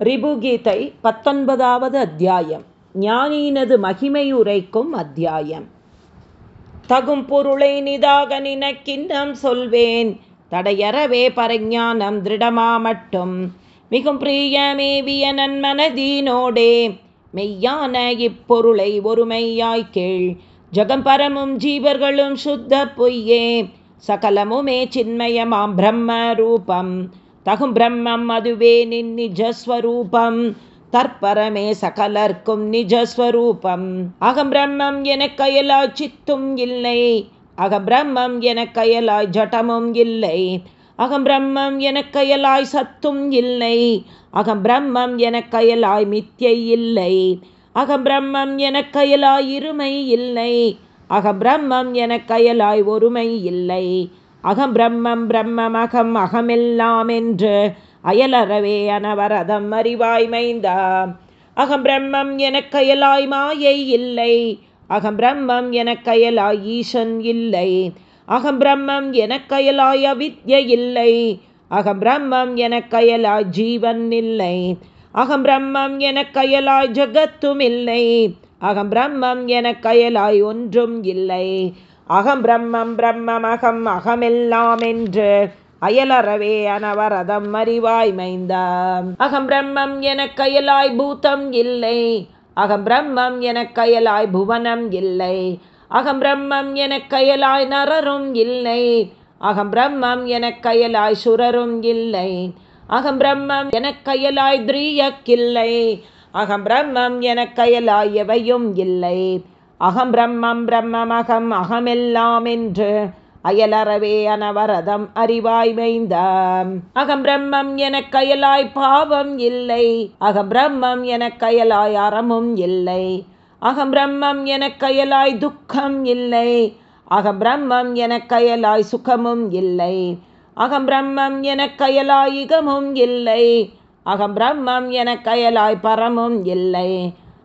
ரிபுகீதை பத்தொன்பதாவது அத்தியாயம். ஞானியினது மகிமை உரைக்கும் அத்தியாயம். தகும் பொருளை நிதாக நினக்கின்னம் சொல்வேன். தடையறவே பரஞானம் திருடமா மட்டும். மிகும் பிரியமேவிய நன்மனதீனோடே. மெய்யான இப்பொருளை ஒருமையாய் கேள். ஜகம் பரமும் ஜீவர்களும் சுத்த பொய்யே. சகலமுமே சின்மயமாம் பிரம்ம ரூபம் தகும் பிரம்மம் அதுவே நின் நிஜஸ்வரூபம். தற்பரமே சகலர்க்கும் நிஜஸ்வரூபம். அகம் பிரம்மம் என கயலா சித்தும் இல்லை. அகம் பிரம்மம் என கயலாய் ஜடமும் இல்லை. அகம் பிரம்மம் என கயலாய் சத்தும் இல்லை. அகம் பிரம்மம் என கயலாய் மித்தியை இல்லை. அகம் பிரம்மம் என கயலாய் இருமை இல்லை. அகம் பிரம்மம் என கயலாய் ஒருமை இல்லை. அகம் பிரம்மம் பிரம்மம் அகம் அகமெல்லாம் என்று அயலறவே அனவரதம் அறிவாய்மைந்தா அகம் பிரம்மம் எனக் கயலாய் மாயை இல்லை. அகம் பிரம்மம் எனக் கயலாய் ஈசன் இல்லை. அகம் பிரம்மம் எனக் கயலாய் அவித்ய இல்லை. அகம் பிரம்மம் எனக் கயலாய் ஜீவன் இல்லை. அகம் பிரம்மம் எனக் கயலாய் ஜகத்தும் இல்லை. அகம் பிரம்மம் எனக் கயலாய் ஒன்றும் இல்லை. அகம் பிரம்மம் பிரம்மம் அகம் அகமெல்லாம் என்று அயலறவே அனவரதம் அறிவாய் மைந்தாம். அகம் பிரம்மம் என கயலாய் பூத்தம் இல்லை. அகம் பிரம்மம் என கயலாய் புவனம் இல்லை. அகம் பிரம்மம் எனக்கு கயலாய் நரரும் இல்லை. அகம் பிரம்மம் எனக்கு கயலாய் சுரரும் இல்லை. அகம் பிரம்மம் என கயலாய் திரியக்கில்லை. அகம் பிரம்மம் எனக்கயலாய் எவையும் இல்லை. அகம் பிரம்மம் பிரம்மமகம் அகமெல்லாம் என்று அயலறவே அனவரதம் அறிவாய் மைந்த அகம் பிரம்மம் என கயலாய் பாவம் இல்லை அகம் பிரம்மம் என கயலாய் அறமும் இல்லை அகம் பிரம்மம் என கயலாய் துக்கம் இல்லை அகம் பிரம்மம் என கயலாய் சுகமும் இல்லை அகம் பிரம்மம் என கயலாய் இகமும் இல்லை அகம் பிரம்மம் என கயலாய் பரமும் இல்லை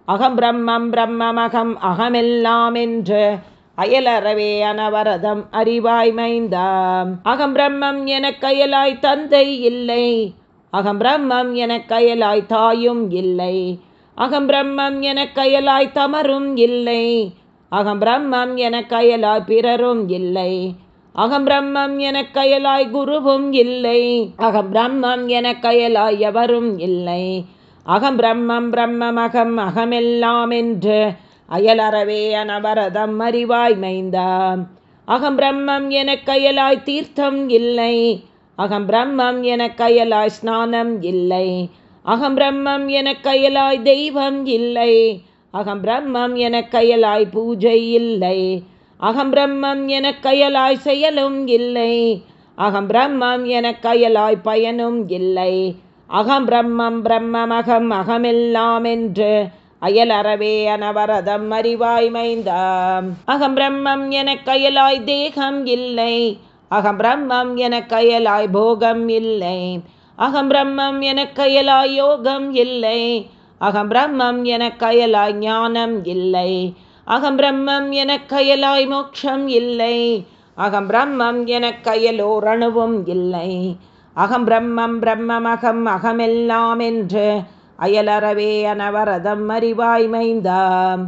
அகம் பிரம்மம் பிரம்மமகம் அகமெல்லாம் என்று அயலறவே அனவரதம் அறிவாய் மைந்தாம். அகம் பிரம்மம் என கயலாய் தந்தை இல்லை. அகம் பிரம்மம் என கயலாய் தாயும் இல்லை. அகம் பிரம்மம் என கயலாய் தமரும் இல்லை. அகம் பிரம்மம் என கயலாய் பிறரும் இல்லை. அகம் பிரம்மம் என கயலாய் குருவும் இல்லை. அகம் பிரம்மம் என கயலாய் எவரும் இல்லை. அகம் பிரம்மம் பிரம்மமகம் அகமெல்லாம் என்று அயலறவே அனவரதம் அறிவாய் மைந்தாம். அகம் பிரம்மம் என கயலாய் தீர்த்தம் இல்லை. அகம் பிரம்மம் என கயலாய் ஸ்நானம் இல்லை. அகம் பிரம்மம் என கயலாய் தெய்வம் இல்லை. அகம் பிரம்மம் என கயலாய் பூஜை இல்லை. அகம் பிரம்மம் என கயலாய் செயலும் இல்லை. அகம் பிரம்மம் என கயலாய் பயனும் இல்லை. அகம் பிரம்மம் பிரம்மமகம் அகமெல்லாம் என்று அயலறவே அனவரதம் அறிவாய் மைந்தாம். அகம் பிரம்மம் என கயலாய் தேகம் இல்லை. அகம் பிரம்மம் என கயலாய் போகம் இல்லை. அகம் பிரம்மம் என கயலாய் யோகம் இல்லை. அகம் பிரம்மம் என கயலாய் ஞானம் இல்லை. அகம் பிரம்மம் என கயலாய் மோட்சம் இல்லை. அகம் பிரம்மம் என கயலோரணுவும் இல்லை. அகம் பிரம்மம் பிரம்மமகம் அகமெல்லாம் என்று அயலறவே அனவரதம் அறிவாய்மைந்தாம்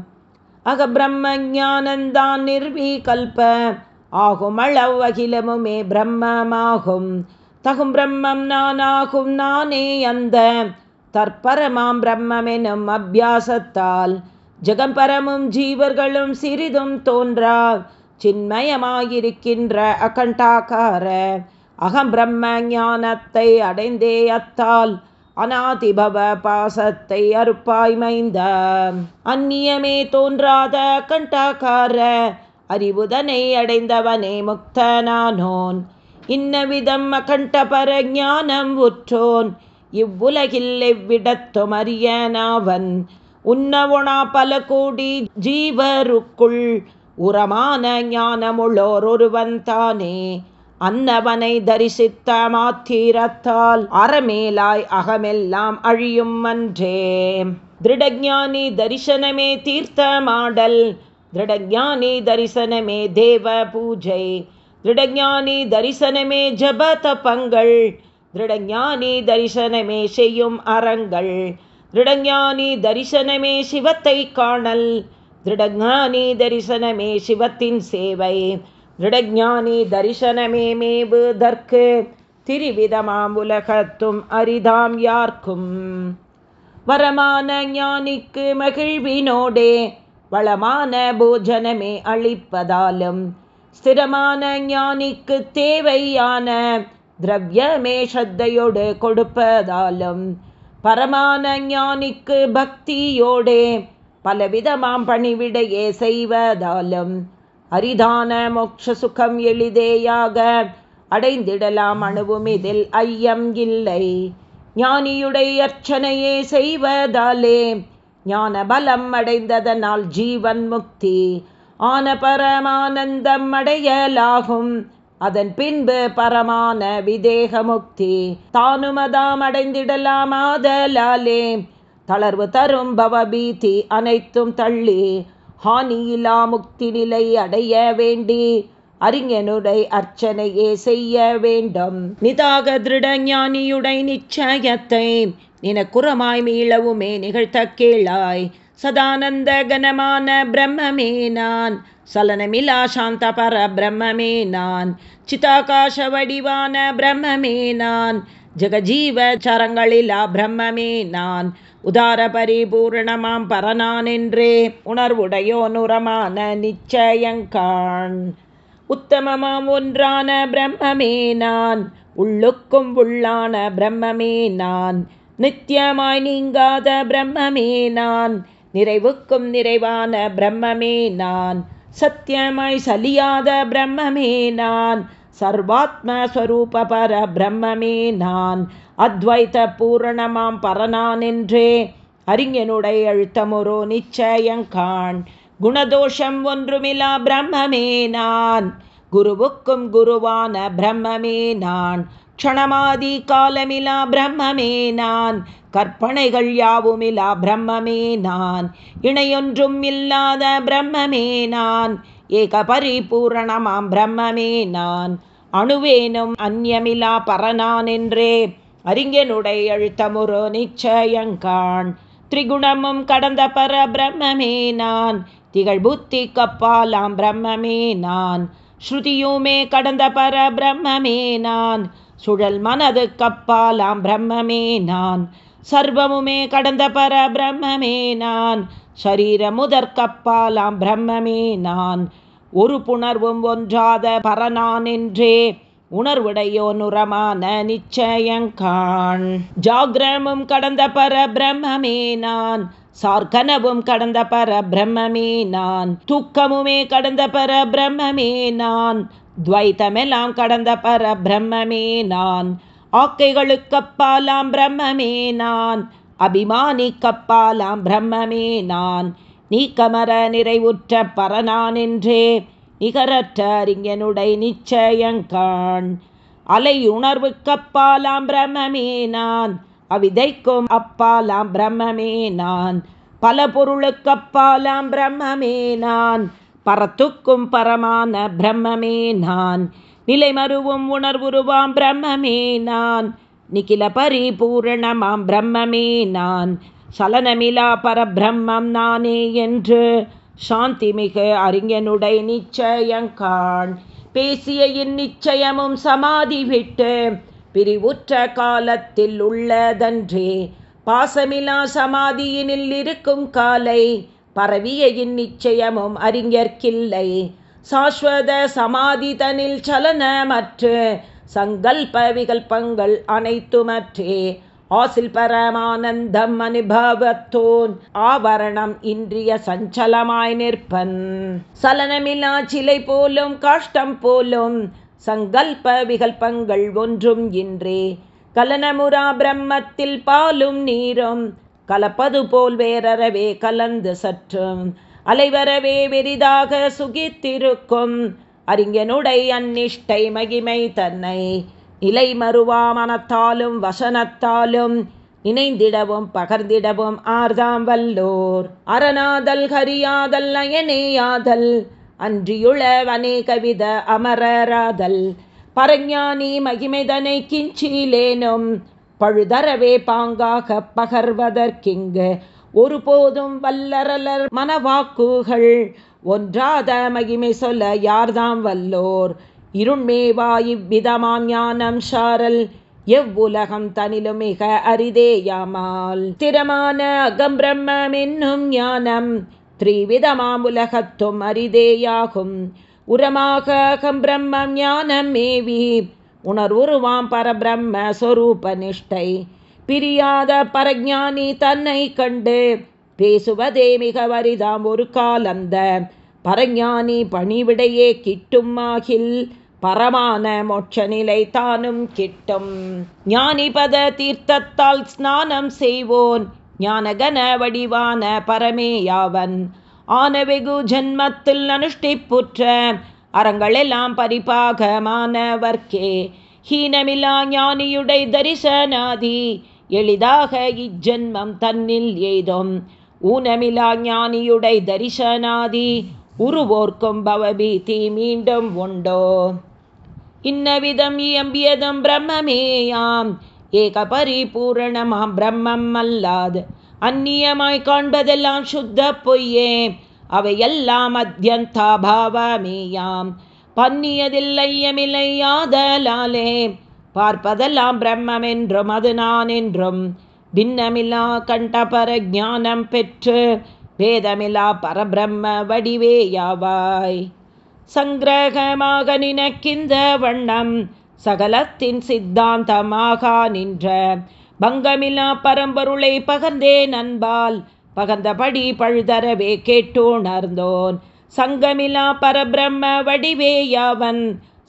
அக பிரம்ம ஞானந்தான் நிர்வீகல்ப ஆகும் அளவ் அகிலமுமே பிரம்மமாகும். தகும் பிரம்மம் நானாகும் நானே அந்த தற்பரமாம் பிரம்மெனும் அபியாசத்தால். ஜெகம்பரமும் ஜீவர்களும் சிறிதும் தோன்றா சின்மயமாயிருக்கின்ற அகண்டாக்கார. அகம் பிரம்ம ஞானத்தை அடைந்தே அத்தால் அநாதிபவ பாசத்தை அறுப்பாய்மைந்த அந்நியமே தோன்றாத கண்டாக்கார அறிவுதனை அடைந்தவனே முக்தனானோன். இன்னவிதம் அகண்டபர ஞானம் உற்றோன். இவ்வுலகில் எவ்விடத்தும் அறியனாவன் உன்னவுணா பல கோடி ஜீவருக்குள் உரமான ஞானமுள்ளோர் ஒருவன் தானே. அன்னவனை தரிசித்த மாத்திரத்தால் அறமேலாய் அகமெல்லாம் அழியும் அன்றே. திருடஞானி தரிசனமே தீர்த்த மாடல் திருடஞானி தரிசனமே தேவ பூஜை. திருடஞானி தரிசனமே ஜப தபங்கள் திருடஞானி தரிசனமே செய்யும் அறங்கள். திருடஞானி தரிசனமே சிவத்தை காணல் திருடஞானி தரிசனமே சிவத்தின் சேவை. திருடஞானி தரிசனமே மேவுதற்கு திரிவிதமாம் உலகத்தும் அரிதாம் யார்க்கும் வரமான ஞானிக்கு மகிழ்வினோடே வளமான போஜனமே அளிப்பதாலும் ஸ்திரமான ஞானிக்கு தேவையான திரவியமே ஸ்ரத்தையோடு கொடுப்பதாலும் பரமான ஞானிக்கு பக்தியோடே பலவிதமாம் பணிவிடையே செய்வதாலும் அரிதான மோட்ச சுகம் எளிதேயாக. அடைந்திடலாம் அணுவும் இதில் ஐயம் இல்லை. ஞானியுடைய அர்ச்சனையே செய்வதாலே ஞான பலம் அடைந்ததனால் ஜீவன் முக்தி. ஆன பரமானந்தம் அடையலாகும். அதன் பின்பு பரமான விதேக முக்தி. தானுமதாம் அடைந்திடலாம் ஆதலாலே. தளர்வு தரும் பவபீதி அனைத்தும் தள்ளி ஹானியிலா முக்தி நிலை அடைய வேண்டி அறிஞனுடை அர்ச்சனையே செய்ய வேண்டும். நிதாக திருட ஞானியுடை நிச்சயத்தை நினக்குறமாய் மீளவுமே நிகழ்த்த கேளாய். சதானந்த கனமான பிரம்மமே நான். சலனமிலா சாந்த பர பிரம்மமே நான். சிதாகாச வடிவான பிரம்மமே நான். ஜெகஜீவ சரங்களிலா பிரம்மமே நான் உதார பரிபூர்ணமாம் பரனான் என்றே உணர்வுடையோ நுரமான நிச்சயங்கான். உத்தமமாம் ஒன்றான பிரம்மமே நான் உள்ளுக்கும் உள்ளான பிரம்மமே நான் நித்தியமாய் நீங்காத பிரம்மமே நான் நிறைவுக்கும் நிறைவான பிரம்மமே நான் சத்தியமாய் சலியாத பிரம்மமே நான் சர்வாத்மஸ்வரூப பர பிரம்மமே நான். அத்வைத பூரணமாம் பரனான் என்றே அறிஞனுடைய அழுத்தமுறோ நிச்சயங்கான் குணதோஷம் ஒன்றுமில்லா பிரம்மமே நான். குருவுக்கும் குருவான பிரம்மமே நான். க்ஷணமாதி காலமிலா பிரம்மமே நான். கற்பனைகள் யாவுமிலா பிரம்மமே நான். இணையொன்றும் இல்லாத பிரம்மமே நான். ஏக பரிபூரணமாம் பிரம்மமே நான். அணுவேனும் அந்யமிலா பரனான் என்றே அறிஞனுடை அழுத்தமுரு நிச்சயங்கான் திரிகுணமும் கடந்த பர பிரம்மமே நான். திகழ் புத்தி கப்பாலாம் பிரம்மமே நான். ஸ்ருதியுமே கடந்த பர பிரம்மமே நான். சுழல் மனது கப்பாலாம் பிரம்மமே நான். சர்வமுமே கடந்த பர பிரம்மமே நான். சரீரமுதற்கப்பாலாம் பிரம்மமே நான். ஒரு புணர்வும் ஒன்றாத பரனான் என்றே உணர்வுடையோ நுரமான நிச்சயங்கான் ஜாகிரமும் கடந்த பர பிரம்மமே நான். சார்கனவும் கடந்த பர பிரம்மமே நான். தூக்கமுமே கடந்த பர பிரம்மமே நான். துவைத்தமெல்லாம் கடந்த பர பிரம்மமே நான். ஆக்கைகளுக்கப்பாலாம் பிரம்மமே நான். அபிமானி கப்பாலாம் பிரம்மமே நான். நீக்கமர நிறைவுற்ற பரனான் என்றே நிகரற்ற அறிஞனுடை நிச்சயங்கான் அலையுணர்வு கப்பாலாம் பிரம்மமே நான். அவிதைக்கும் அப்பாலாம் பிரம்மமே நான். பல பொருளுக்கப்பாலாம் பிரம்மமே நான். பரத்துக்கும் பரமான பிரம்மமே நான். நிலைமருவும் உணர்வுருவாம் பிரம்மமே நான். நிகில பரிபூரணமாம் பிரம்மமே நான் சலனமிலா பரபிரம்மம் நானே என்று சாந்தி மிகு அறிஞனுடை நிச்சயங்கான் பேசிய இந்நிச்சயமும் சமாதி விட்டு பிரிவுற்ற காலத்தில் உள்ளதன்றே பாசமிலா சமாதியினில் இருக்கும் காலை பரவிய இந்நிச்சயமும் அறிஞர்க்கில்லை சாஸ்வத சமாதி தனில் சலனமற்று சங்கல்ப விகல்பங்கள் அனைத்துமற்றே. ஆசில் பரமானந்தம் அனுபவத்தோன் ஆவரணம் இன்றிய சஞ்சலமாய் நிற்பன். சலனமில்லா சிலை போலும் காஷ்டம் போலும் சங்கல்ப விகல்பங்கள் ஒன்றும் இன்றே. கலனமுரா பிரம்மத்தில் பாலும் நீரும் கலப்பது போல் வேறறவே கலந்து சற்றும். அலைவரவே வெரிதாக சுகித்திருக்கும் அறிஞனுடை அந்நிஷ்டை மகிமை தன்னை நிலை மறுவா மனத்தாலும் வசனத்தாலும் இணைந்திடவும் பகர்ந்திடவும் ஆர்தாம் வல்லோர். அரணாதல் ஹரியாதல் அயனேயாதல் அன்றியுள அநேகவித அமரராதல். பரஞானி மகிமைதனை கிஞ்சிலேனும் பழுதரவே பாங்காக பகர்வதற்கிங்கு ஒருபோதும் வல்லரலர் மனவாக்குகள் ஒன்றாத மகிமை சொல்ல யார்தாம் வல்லோர்? இருண்மேவா இவ்விதமாம் ஞானம் ஷாரல் எவ்வுலகம் தனிலும் மிக அரிதேயாமால் திறமான அகம் பிரம்மம் என்னும் ஞானம் த்ரீவிதமாம் உலகத்தும் அரிதேயாகும் உரமாக அகம் பிரம்மம் ஞானம் மேவி உணர்வுருவாம் பரபிரம்ம சொரூப நிஷ்டை. பிரியாத பரஜானி தன்னை கண்டு பேசுவதே மிக வரிதாம் ஒரு காலந்த. பரஞானி பணிவிடையே கிட்டும் ஆகில் பரமான மோட்ச நிலை தானும் கிட்டும். ஞானிபத தீர்த்தத்தால் ஸ்நானம் செய்வோன் ஞானகன வடிவான பரமேயாவன் ஆன வெகு ஜன்மத்தில் அனுஷ்டிப்புற்ற அறங்களெல்லாம் பரிபாகமானவர்க்கே. ஹீனமிலா ஞானியுடை தரிசனாதி எளிதாக இஜென்மம் தன்னில் ஏதும். ஊனமிலா ஞானியுடை தரிசனாதி உருவோர்க்கும் பவபீதி மீண்டும் உண்டோ. இன்னவிதம் இயம்பியதும் பிரம்மமேயாம் ஏக பரிபூரணமாம் பிரம்மம் அல்லாது. அந்நியமாய் காண்பதெல்லாம் சுத்த பொய்யே அவையெல்லாம் அத்தியந்தாபாவமேயாம் பன்னியதில்லையமில்லையாதலாலே பார்ப்பதெல்லாம் பிரம்மம் என்றும் அது நான் என்றும் பின்னமில்லா கண்டபர ஜானம் பெற்று வேதமில்லா பரபிரம்ம வடிவேயாவாய். சங்கிரகமாக நினக்கிந்த வண்ணம் சகலத்தின் சித்தாந்தமாக நின்ற. பங்கமில்லா பரம்பொருளை பகர்ந்தே நண்பால் பகர்ந்தபடி பழுதரவே கேட்டுணர்ந்தோன் சங்கமிலா பரபிரம்ம வடிவேயாவன்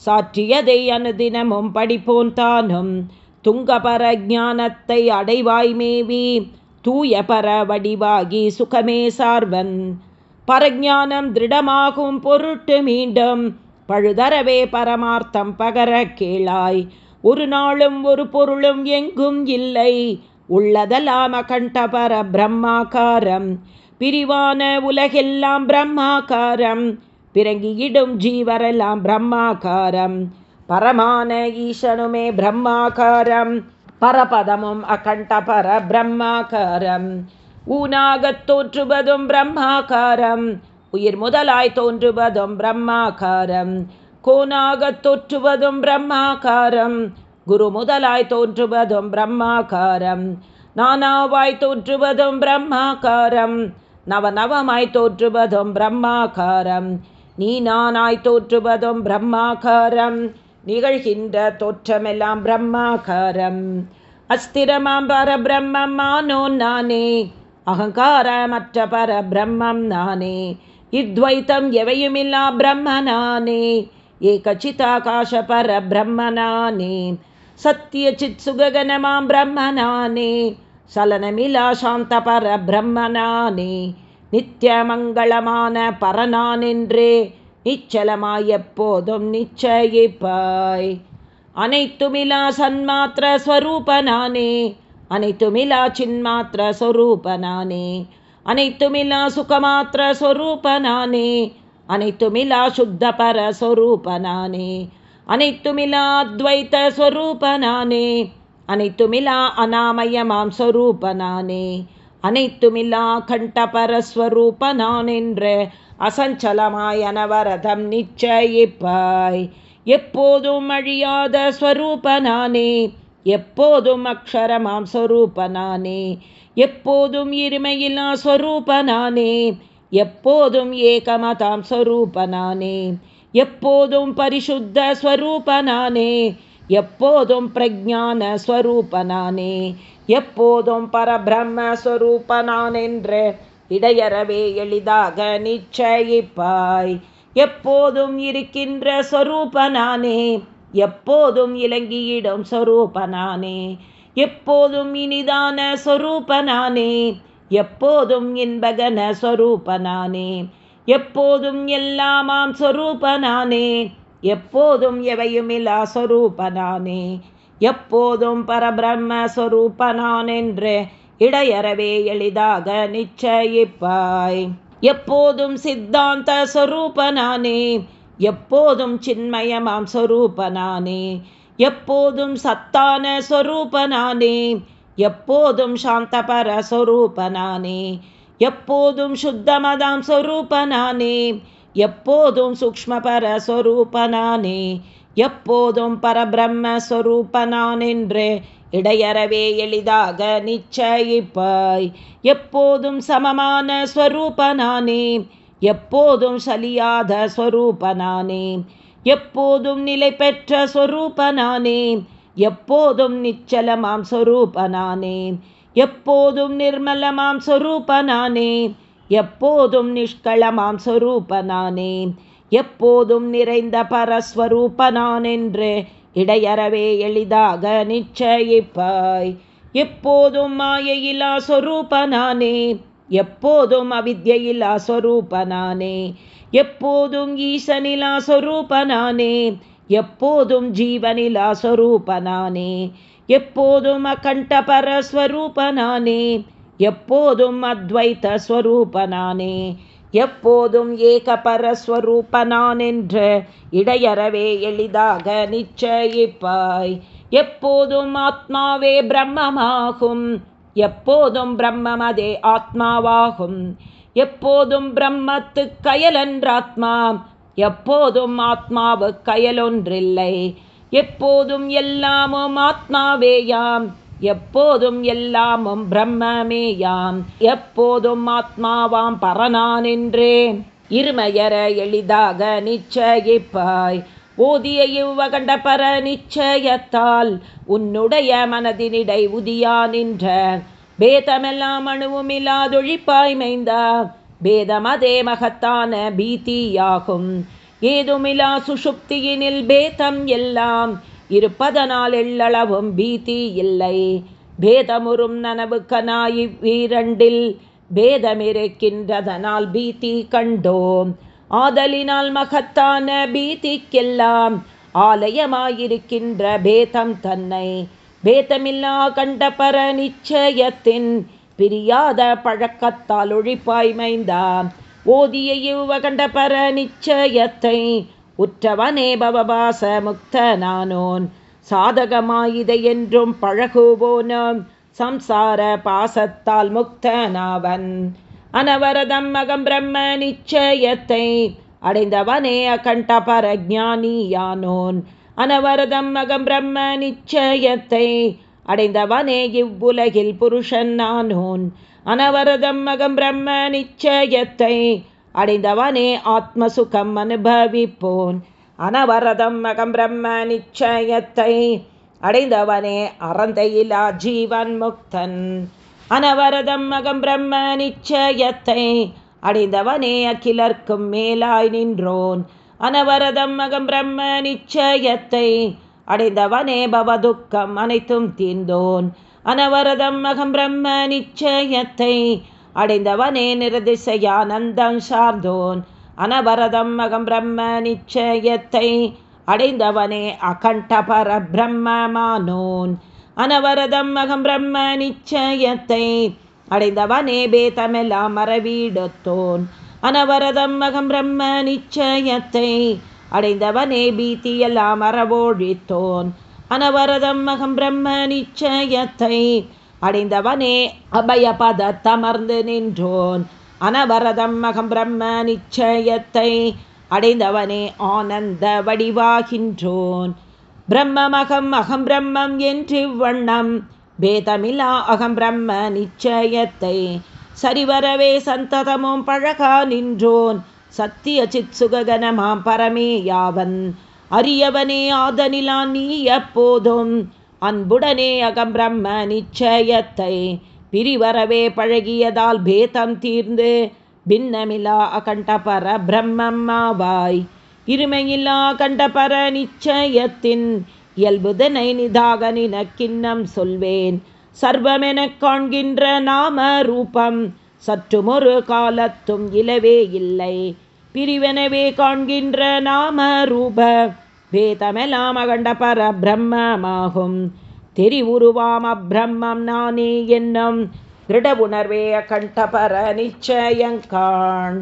சாற்றியதை அனுதினமும் படிப்போன் தானும். துங்கபர ஜானத்தை அடைவாய் மேவி தூய பர வடிவாகி சுகமே சார்வன். பரஜானம் திருடமாகும் பொருட்டு மீண்டும் பழுதரவே பரமார்த்தம் பகர கேளாய். ஒரு நாளும் ஒரு பொருளும் எங்கும் இல்லை உள்ளதெல்லாம் அகண்ட பர பிரம்மாக்காரம் பிரிவான உலகெல்லாம் பிரம்மாக்காரம் பிறங்கியிடும் ஜீவரெல்லாம் பிரம்மாக்காரம் பரமான ஈசனுமே பிரம்மாக்காரம் பரபதமும் அகண்ட பர பிரம்மாக்காரம் ஊனாகத் தோற்றுவதும் பிரம்மாகாரம். உயிர் முதலாய் தோன்றுவதும் பிரம்மாகாரம். கோனாகத் தோற்றுவதும் பிரம்மாகாரம். குரு முதலாய் தோன்றுவதும் பிரம்மாகாரம். நானாவாய் தோற்றுவதும் பிரம்மாகாரம். நவநவமாய் தோற்றுவதும் பிரம்மாகாரம். நீ நானாய் தோற்றுவதும் பிரம்மாகாரம். நிகழ்கின்ற தோற்றமெல்லாம் பிரம்மாகாரம். அஸ்திரமாம் பரபிரம்மம் ஆனோன் நானே. அகங்காரமற்ற பரபிரம்மம் நானே. இத்வைத்தம் எவையுமில்லா பிரம்மனானே ஏகச்சிதாகாஷ பரபிரம்மனானே சத்திய சித் சுககனமாம் பிரம்மனானே சலனமிலா சாந்த பரபிரம்மனானே பிரம்மனானே நித்திய மங்களமான பரனானென்றே நிச்சலமாய் எப்போதும் நிச்சயிப்பாய் அனைத்துமிலா சன்மாத்திர ஸ்வரூபனானே அனைத்துமிலா சின்மாத்திர சொரூபனானே அனைத்துமில்லா சுகமாத்திர சொரூபனானே அனைத்துமில்லா சுத்த பர சொரூபனானே அனைத்துமில்லா அத்வைத்த ஸ்வரூபனானே அனைத்துமில்லா அனாமயமாம் சொரூபனானே அனைத்துமில்லா கண்டபரஸ்வரூப நான் என்று அசஞ்சலமாய் அனவரதம் நிச்சயிப்பாய். எப்போதும் அழியாத ஸ்வரூப நானே எப்போதும் அக்ஷரமாம் ஸ்வரூப நானே எப்போதும் இருமையில்லா ஸ்வரூப நானே எப்போதும் ஏகமதாம் ஸ்வரூப நானே எப்போதும் பரிசுத்த ஸ்வரூப நானே எப்போதும் பிரஜான ஸ்வரூப நானே எப்போதும் பரபிரம்மஸ்வரூபனான் என்று இடையறவே எளிதாக நிச்சயிப்பாய். எப்போதும் இருக்கின்ற சொரூபனானே எப்போதும் இலங்கியிடும் சொரூபனானே எப்போதும் இனிதான சொரூபனானே எப்போதும் இன்பகன சொரூபனானே எப்போதும் எல்லாமாம் சொரூபனானே எப்போதும் எவையுமில்லா சொரூபனானே எப்போதும் பரபிரம்ம என்று இடையறவே எளிதாக நிச்சயிப்பாய். எப்போதும் சித்தாந்த சொரூபனானே எப்போதும் சின்மயமாம் சொரூபனானே எப்போதும் சத்தான சொரூபனானே எப்போதும் சாந்தபர சொரூபனானே எப்போதும் சுத்தமதாம் சொரூபனானே எப்போதும் சூக்மபர சொரூபனானே எப்போதும் பரபிரம்மஸ்வரூபனான் என்று இடையறவே எளிதாக நிச்சயிப்பாய். எப்போதும் சமமான ஸ்வரூபனானே எப்போதும் சலியாத ஸ்வரூபனானே எப்போதும் நிலை பெற்ற ஸ்வரூபனானே எப்போதும் நிச்சலமாம் சொரூபனானே எப்போதும் நிர்மலமாம் சொரூபனானே எப்போதும் நிஷ்களமாம் சொரூபனானே எப்போதும் நிறைந்த பரஸ்வரூபனான் என்று இடையறவே எளிதாக நிச்சயிப்பாய். எப்போதும் மாயையிலா சொரூபனானே எப்போதும் அவித்யிலா சொரூபனானே எப்போதும் ஈசனிலா சொரூபனானே எப்போதும் ஜீவனிலா சொரூபனானே எப்போதும் அகண்ட பரஸ்வரூபனானே எப்போதும் அத்வைத்த ஸ்வரூபனானே எப்போதும் ஏக பரஸ்வரூபனான் என்று இடையறவே எளிதாக நிச்சயிப்பாய். எப்போதும் ஆத்மாவே பிரம்மமாகும். எப்போதும் பிரம்மம் அதே ஆத்மாவாகும். எப்போதும் பிரம்மத்து கயலென்றாத்மா. எப்போதும் ஆத்மாவு கயலொன்றில்லை. எப்போதும் எல்லாமும் ஆத்மாவேயாம். எப்போதும் எல்லாமும் பிரம்மமேயாம். எப்போதும் ஆத்மாவாம் பரனான் என்றே. இருமையர எளிதாக நிச்சயிப்பாய். ஓதிய இவ்வகண்ட பர நிச்சயத்தால் உன்னுடைய மனதினிடை உதியா நின்ற. பேதமெல்லாம் அணுவும் இல்லாதொழிப்பாய் மைந்தா. பேதமதே மகத்தான பீதியாகும் ஏதுமிலா சுஷுப்தியினில் பேதம் எல்லாம். இருப்பதனால் எள்ளளவும் பீதி இல்லை. பேதமுறும் நனவு கனாய் வீரண்டில் பேதமிருக்கின்றதனால் பீதி கண்டோம். ஆதலினால் மகத்தான பீதிக்கெல்லாம் ஆலயமாயிருக்கின்ற பேதம் தன்னை. பேதமில்லா கண்ட பர நிச்சயத்தின் பிரியாத பழக்கத்தால் ஒழிப்பாய்மைந்தாம் ஓதிய இவ்வகண்ட பர நிச்சயத்தை உற்றவனே பவபாச முக்த நானோன் சாதகமாயிதை என்றும் பழகுவோனோம். சம்சார பாசத்தால் முக்தனாவன். அனவரதம் அகம் பிரம்ம நிச்சயத்தை அடைந்தவனே அகண்ட பரஜானியானோன். அனவரதம் அகம் பிரம்ம நிச்சயத்தை அடைந்தவனே இவ்வுலகில் புருஷன் நானோன் அனவரதம் அகம் பிரம்ம நிச்சயத்தை அடைந்தவனே ஆத்மசுகம் அனுபவிப்போன். அனவரதம் அகம் பிரம்ம நிச்சயத்தை அடைந்தவனே அறந்தையிலா ஜீவன் முக்தன். அனவரதம் அகம் பிரம்ம நிச்சயத்தை அடைந்தவனே அகிலர்க்கும் மேலாய் நின்றோன். அனவரதம் அகம் பிரம்ம நிச்சயத்தை அடைந்தவனே பவதுக்கம் அனைத்தும் தீர்ந்தோன். அனவரதம் அகம் பிரம்ம நிச்சயத்தை அடைந்தவனே நிரதிசையானந்தம் சார்ந்தோன். அனவரதம் அகம் பிரம்ம நிச்சயத்தை அடைந்தவனே அகண்டபர பிரம்மமானோன் அனவரதம் அகம் பிரம்ம நிச்சயத்தை அடைந்தவனே பேதமெல்லாம் மரவீடத்தோன் அனவரதம் அகம் பிரம்ம நிச்சயத்தை அடைந்தவனே பீத்தியெல்லாம் மரவோழித்தோன் அனவரதம் அகம் பிரம்ம நிச்சயத்தை அடைந்தவனே அபயபதத்தமர்ந்து நின்றோன். அனவரதம் மகம் பிரம்ம நிச்சயத்தை அடைந்தவனே ஆனந்த வடிவாகின்றோன். பிரம்மமகம் அகம் பிரம்மம் என்று வண்ணம். பேதமிலா அகம் பிரம்ம நிச்சயத்தை சரிவரவே சந்ததமும் பழகா நின்றோன். சத்திய சித் சுககனமாம் பரமே யாவன். அரியவனே ஆதனிலா நீ எப்போதும் அன்புடனே அகம் பிரம்ம நிச்சயத்தை பிரிவரவே பழகியதால் பேதம் தீர்ந்து பின்னமிலா அகண்டபர பிரம்மம்மாவாய் இருமையில்லா கண்டபர நிச்சயத்தின் இயல்புதனை நிதாக நினக்கிண்ணம் சொல்வேன். சர்வமெனக் காண்கின்ற நாம ரூபம் சற்றுமொரு காலத்தும் இலவே இல்லை. பிரிவெனவே காண்கின்ற நாம ரூப வேதமெல்லாம் அகண்ட பர பிரம்மமாகும் தெரிவுருவாம் அப்பிரம்மம் நானே என்னும் திருட உணர்வே அகண்ட பர நிச்சயங்கான்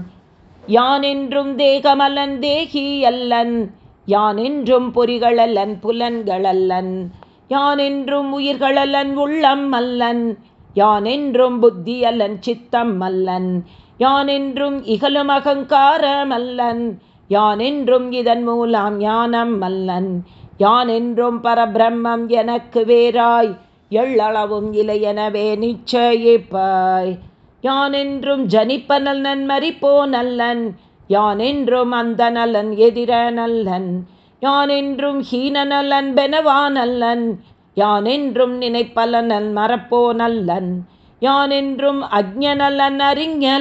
யான் என்றும் தேகமலன் தேகி அல்லன் யான் என்றும் பொறிகளல்லன் புலன்களல்லன் யான் என்றும் உயிர்களல்லன் உள்ளம் அல்லன் யான் என்றும் புத்தி அல்லன் சித்தம் அல்லன் யான் என்றும் இகலும் அகங்காரமல்லன் யான் என்றும் இதன் மூலம் ஞானம் மல்லன். யான் என்றும் பரபிரம்மம் எனக்கு வேறாய். எள்ளளவும் இலையெனவே நிச்சயிப்பாய். யான் என்றும் ஜனிப்ப நல்லன். மறிப்போ நல்லன் யான் என்றும் அந்த நலன் எதிர நல்லன். யான் என்றும் ஹீன நலன் பெனவா நல்லன். யான் என்றும் நினைப்பலனன் மறப்போ நல்லன். யான் என்றும் அஜ்ஞ நலன் அறிஞ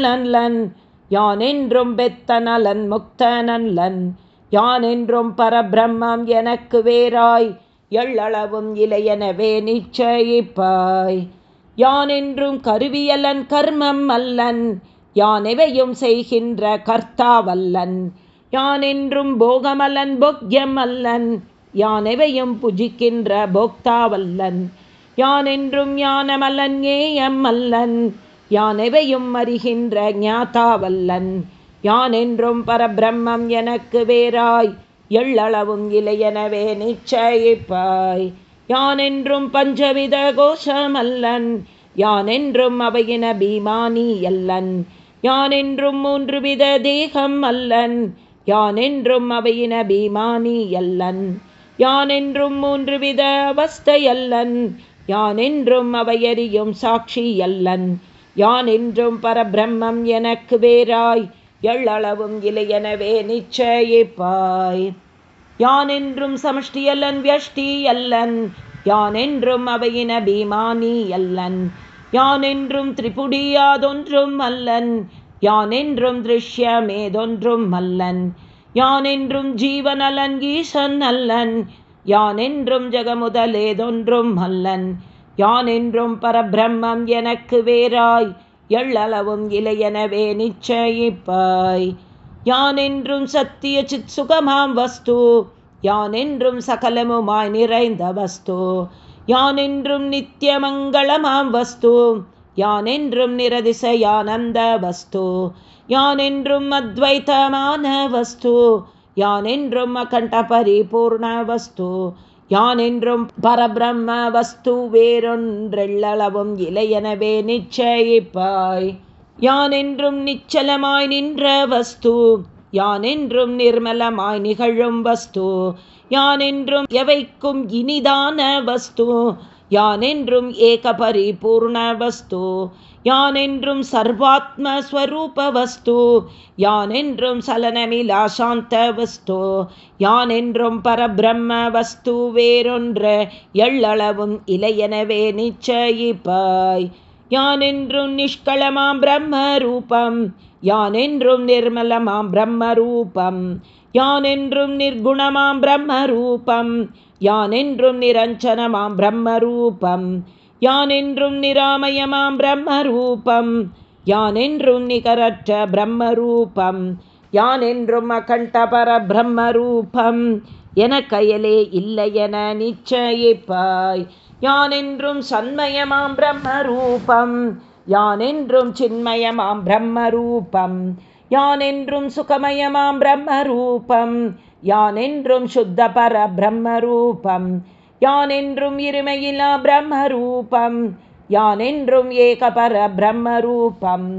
யான் என்றும் பெத்த நலன் முக்த நல்லன் யான் என்றும் பரபிரம்மம் எனக்கு வேறாய் எள்ளளவும் இலையெனவே நிச்சயிப்பாய். யான் என்றும் கருவியலன் கர்மம் அல்லன் யானெவையும் செய்கின்ற கர்த்தாவல்லன் யான் என்றும் போகமலன் போக்யம் அல்லன் யானெவையும் புஜிக்கின்ற போக்தாவல்லன் யான் என்றும் ஞானமல்லன் ஏயம் அல்லன் யானெவையும் அறிகின்ற ஞாதாவல்லன்? யான் என்றும் பரபிரம்மம் எனக்கு வேறாய். எள்ளளவும் இலையெனவே நிச்சயிப்பாய். யான் என்றும் பஞ்சவித கோஷமல்லன்? யான் என்றும் அவையின பீமானி அல்லன் யான் என்றும் மூன்று வித தேகம் அல்லன்? யான் என்றும் அவையின பீமானி அல்லன் யான் என்றும் மூன்று வித அவஸ்தை அல்லன் யான் என்றும் அவையறியும் சாட்சி அல்லன் யான் என்றும் பரபிரம்மம் எனக்கு வேறாய்? எள்ளளவும் இலையெனவே நிச்சயிப்பாய். யான் என்றும் சமஷ்டியல்லன் வியஷ்டி அல்லன் யான் என்றும் அவையின பீமானி அல்லன் யான் என்றும் திரிபுடியாதொன்றும் அல்லன்? யான் என்றும் திருஷ்யமேதொன்றும் அல்லன்? யான் என்றும் ஜீவனலன் ஈசன் அல்லன்? யான் என்றும் ஜெகமுதலேதொன்றும் அல்லன்? யான் என்றும் பரபிரம்மம் எனக்கு வேறாய் எள்ளளவும் இலையெனவே நிச்சயிப்பாய். யான் என்றும் சத்திய சித் சுகமாம் வஸ்து யான் என்றும் சகலமுமாய் நிறைந்த வஸ்து. யான் என்றும் நித்திய மங்களமாம் வஸ்து யான் என்றும் நிரதிசையானந்த வஸ்து. யான் என்றும் அத்வைத்தமான வஸ்து யான் என்றும் அகண்ட பரிபூர்ண வஸ்து. யான் என்றும் பரபிரம்ம வஸ்து வேறொன்றெள்ளளவும் இலையெனவே நிச்சயிப்பாய். யான் என்றும் நிச்சலமாய் நின்ற வஸ்து யான் என்றும் நிர்மலமாய் நிகழும் வஸ்து யான் என்றும் எவைக்கும் இனிதான வஸ்து யான் என்றும் ஏக பரிபூர்ண வஸ்து யான் என்றும் சர்வாத்மஸ்வரூப வஸ்து யான் என்றும் சலனமிலா சாந்த வஸ்து யான் என்றும் பரபிரம்ம வஸ்து வேறொன்று எள்ளளவும் இலையெனவே நிச்சயிப்பாய். யான் என்றும் நிஷ்களமாம் பிரம்ம ரூபம் யான் என்றும் நிர்மலமாம் பிரம்ம ரூபம் யான் என்றும் நிர்குணமாம் பிரம்ம ரூபம் யான் என்றும் நிரஞ்சனமாம் பிரம்ம ரூபம் யான் என்றும் நிராமயமாம் பிரம்மரூபம் யான் என்றும் நிகரற்ற பிரம்மரூபம் யான் என்றும் அகண்டபர பிரம்மரூபம் என கயலே இல்லை என நிச்சயிப்பாய். யான் என்றும் சண்மயமாம் பிரம்மரூபம் யான் என்றும் சின்மயமாம் பிரம்மரூபம் யான் என்றும் சுகமயமாம் பிரம்மரூபம் யான் என்றும் சுத்த பர பிரம்மரூபம் யான் என்றும் இருமையிலா பிரம்மரூபம் யான் என்றும் ஏகபர பிரம்மரூபம்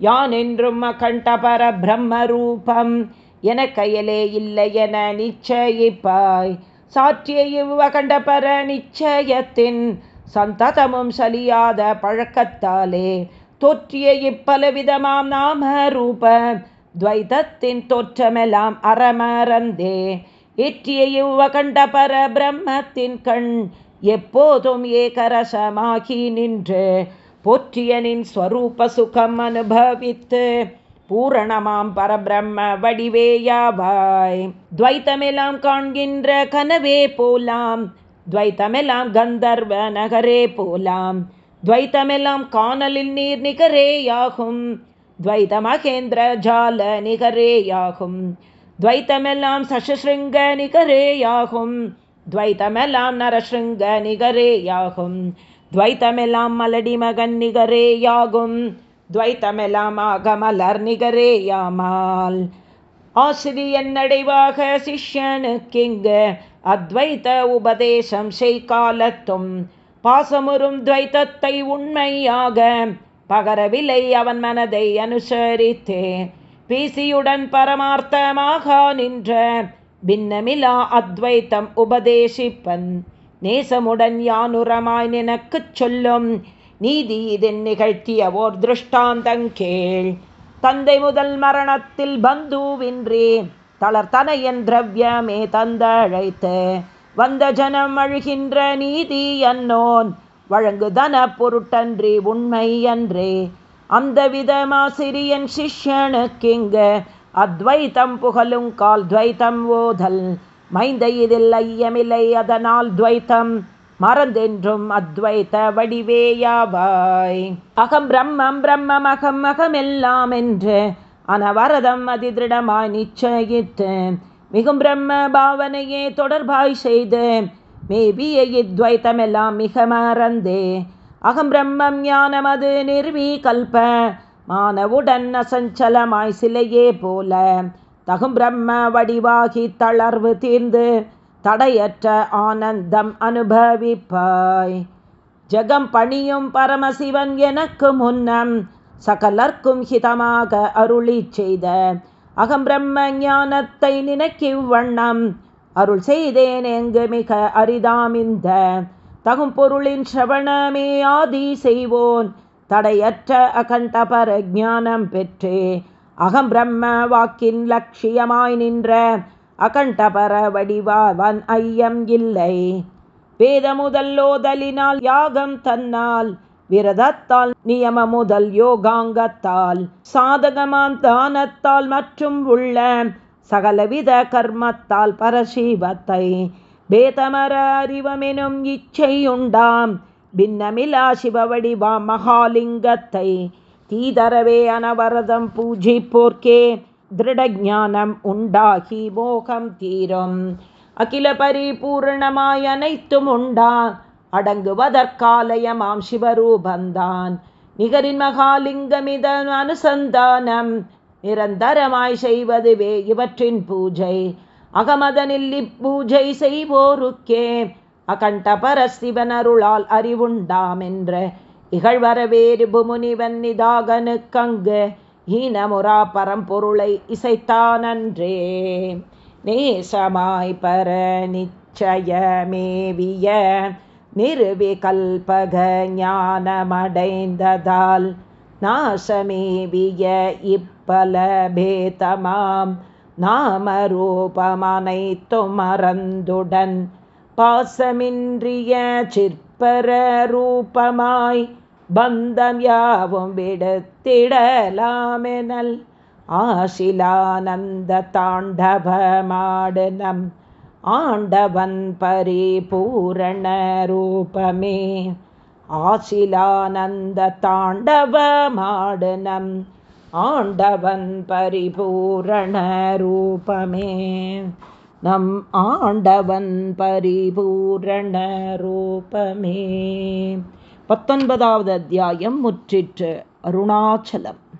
யான் என்றும் அகண்டபர பிரம்மரூபம் என கையலே இல்லை என நிச்சயிப்பாய். சாற்றிய இவ்வகண்டபர நிச்சயத்தின் சந்ததமும் சலியாத பழக்கத்தாலே தோற்றிய இப்பலவிதமாம் நாம ரூப துவைதத்தின் தோற்றமெல்லாம் அறமறந்தே ஏற்றிய இவ்வகண்ட பர பிரம்மத்தின் கண் எப்போதும் ஏகரசமாகி நின்று போற்றியனின் ஸ்வரூப சுகம் அனுபவித்து பூரணமாம் பரபிரம்ம வடிவேயாவாய் துவைத்தமெல்லாம் காண்கின்ற கனவே போலாம். துவைத்தமெல்லாம் கந்தர்வ நகரே போலாம். துவைத்தமெல்லாம் காணலில் நீர் நிகரேயாகும் துவைத மகேந்திர ஜால நிகரேயாகும் துவைத்தமெல்லாம் சசசிருங்க நிகரேயாகும் துவைத்தமெல்லாம் நரசிருங்க நிகரேயாகும் துவைத்தமெல்லாம் மலடி மகன் நிகரேயாகும். துவைத்தமெல்லாம் மலர் நிகரேயாமால். ஆசிரியன் நடைவாக சிஷ்யனுக்கிங்கு அத்வைத்த உபதேசம் செய்காலத்தும் பாசமுறும் துவைத்தத்தை உண்மையாக பகரவில்லை அவன் மனதை அனுசரித்தே. பீசியுடன் பரமார்த்தமாக நின்ற பின்னமிலா அத்வைத்தம் உபதேசிப்பன். நேசமுடன் யானுரமாய் நினக்குச் சொல்லும் நீதி இதன் நிகழ்த்திய ஓர் திருஷ்டாந்தங்கேள் தந்தை முதல் மரணத்தில் பந்துவின்றி தளர்த்தனையன் திரவியமே தந்தழைத்து. வந்த ஜனம் அழுகின்ற நீதி அன்னோன் வழங்குதன பொருட்டன்றி உண்மை அன்றே. அந்த விதமாசிரியன் சிஷ்யனுக்கிங்க அத்வைத்தம் புகழும் கால் துவைத்தம் ஓதல். மைந்த இதில் ஐயமில்லை அதனால் துவைத்தம். மறந்தென்றும் அத்வைத்த வடிவேயாவாய் அகம் பிரம்மம் பிரம்மம் அகம் அகமெல்லாம் என்று அனவரதம் அதிதிருடமாய் நிச்சயித்து மிகும் பிரம்ம பாவனையே தொடர்பாய் செய்து மேபிய இத்வைத்தமெல்லாம் மிக மறந்தே. அகம் பிரம்மம் ஞானமது நிர்வீ கல்ப மானவுடன் அசஞ்சலமாய் சிலையே போல. தகும் பிரம்ம வடிவாகி தளர்வு தீர்ந்து தடையற்ற ஆனந்தம் அனுபவிப்பாய். ஜகம் பணியும் பரமசிவன் எனக்கு முன்னம் சகலர்க்கும் ஹிதமாக அருளி செய்த. அகம் பிரம்ம ஞானத்தை நினைக்கிவ்வண்ணம் அருள் செய்தேன் எங்கு மிக அரிதாமிந்த தகும் பொருளின் ஸ்ரவணமே ஆதி செய்வோன். தடையற்ற அகண்ட பரஜானம் பெற்றே. அகம் பிரம்ம வாக்கின் லட்சியமாய் நின்ற அகண்டபர வடிவாவன் ஐயம் இல்லை. வேத முதல்லோதலினால் யாகம் தன்னால் விரதத்தால் நியம முதல் யோகாங்கத்தால் சாதகமாம் தானத்தால் மற்றும் உள்ள சகலவித கர்மத்தால் பரசீவத்தை பேதமர அறிவமெனும் இச்சையுண்டாம். பின்னமிலா சிவவடிவா மகாலிங்கத்தை. தீதரவே அனவரதம் பூஜிப்போர்க்கே திருடஞானம் உண்டாகி மோகம் தீரும். அகில பரிபூர்ணமாய் அனைத்தும் உண்டா. அடங்குவதற்காலயமாம் சிவரூபந்தான். நிகரின் மகாலிங்கமிதன் அனுசந்தானம். நிரந்தரமாய் செய்வதுவே இவற்றின் பூஜை. அகமதனில் இப்பூஜை செய்வோருக்கே அகண்டபர சிவனருளால் அருளால் அறிவுண்டாம் என்ற இகழ்வரவேறு புமுனிவன் நிதாகனுக்கங்கு ஈனமுரா பரம்பொருளை இசைத்தானன்றே. நேசமாய் பர நிச்சயமேவிய நிறுவிகல்பக ஞானமடைந்ததால் நாசமேவிய இப்பல பேதமாம் நாமரூபமனைத்தும் மறந்துடன் பாசமின்றிய சிற்பர ரூபமாய் பந்தம் யாவும் விடுத்திடலாமெனல் ஆசிலானந்த தாண்டவமாடு ஆண்டவன் பரிபூரண ரூபமே ஆசிலானந்த தாண்டவமாடனம் ஆண்டவன் பரிபூரண ரூபமே. நம் ஆண்டவன் பரிபூரண ரூபமே. பத்தொன்பதாவது அத்தியாயம் முற்றிற்று. அருணாச்சலம்.